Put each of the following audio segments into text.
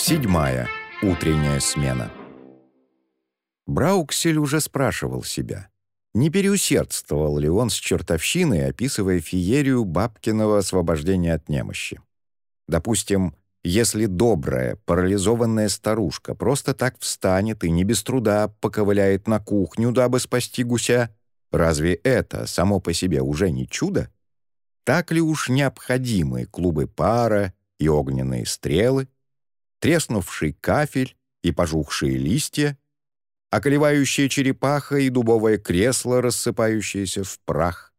Седьмая. Утренняя смена. Брауксель уже спрашивал себя, не переусердствовал ли он с чертовщиной, описывая феерию бабкиного освобождения от немощи. Допустим, если добрая, парализованная старушка просто так встанет и не без труда поковыляет на кухню, дабы спасти гуся, разве это само по себе уже не чудо? Так ли уж необходимы клубы пара и огненные стрелы, треснувший кафель и пожухшие листья, околевающая черепаха и дубовое кресло, рассыпающееся в прах?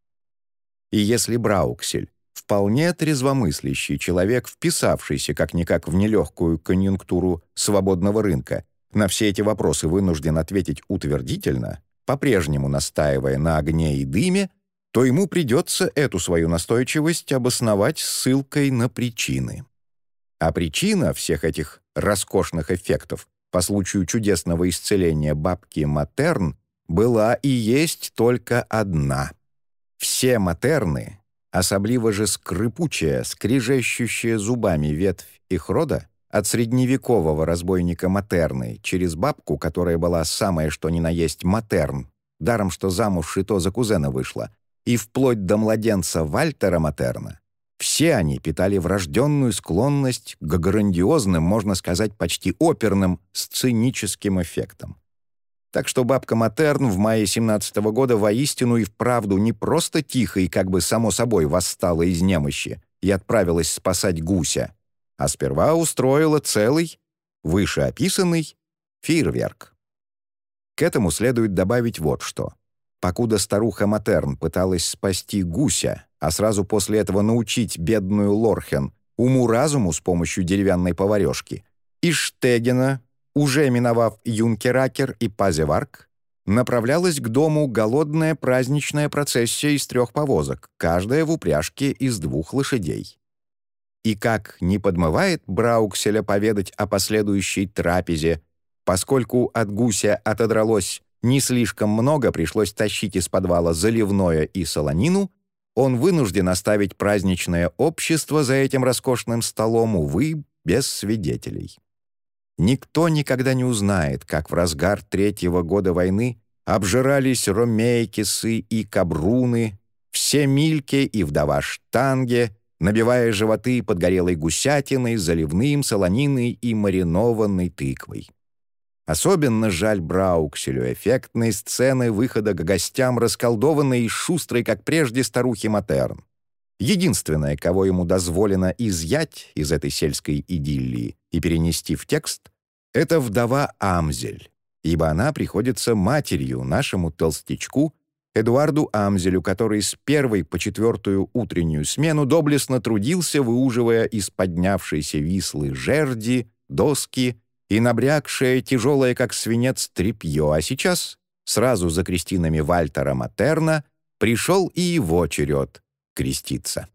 И если Брауксель вполне трезвомыслящий человек, вписавшийся как-никак в нелегкую конъюнктуру свободного рынка, на все эти вопросы вынужден ответить утвердительно, по-прежнему настаивая на огне и дыме, то ему придется эту свою настойчивость обосновать ссылкой на причины. А причина всех этих роскошных эффектов по случаю чудесного исцеления бабки Матерн была и есть только одна. Все матерны Особливо же скрипучая, скрижещущая зубами ветвь их рода от средневекового разбойника Матерны через бабку, которая была самое что ни на есть Матерн, даром что замуж и то за кузена вышла, и вплоть до младенца Вальтера Матерна, все они питали врожденную склонность к грандиозным, можно сказать, почти оперным сценическим эффектам. Так что бабка Матерн в мае 17 -го года воистину и вправду не просто тихо и как бы само собой восстала из немощи и отправилась спасать гуся, а сперва устроила целый, вышеописанный, фейерверк. К этому следует добавить вот что. Покуда старуха Матерн пыталась спасти гуся, а сразу после этого научить бедную Лорхен уму-разуму с помощью деревянной поварешки, и Штегена, уже миновав Юнкеракер и Пазеварк, направлялась к дому голодная праздничная процессия из трех повозок, каждая в упряжке из двух лошадей. И как не подмывает Браукселя поведать о последующей трапезе, поскольку от гуся отодралось не слишком много, пришлось тащить из подвала заливное и солонину, он вынужден оставить праздничное общество за этим роскошным столом, увы, без свидетелей. Никто никогда не узнает, как в разгар третьего года войны обжирались ромейкисы и кабруны, все мильки и вдова штанге, набивая животы подгорелой гусятиной, заливным, солониной и маринованной тыквой. Особенно жаль Браукселю эффектной сцены выхода к гостям расколдованной и шустрой, как прежде, старухи Матерн. Единственное, кого ему дозволено изъять из этой сельской идиллии и перенести в текст, это вдова Амзель, ибо она приходится матерью нашему толстячку Эдуарду Амзелю, который с первой по четвертую утреннюю смену доблестно трудился, выуживая из поднявшейся вислы жерди, доски и набрякшее, тяжелое, как свинец, тряпье, а сейчас, сразу за крестинами Вальтера Матерна, пришел и его черед креститься.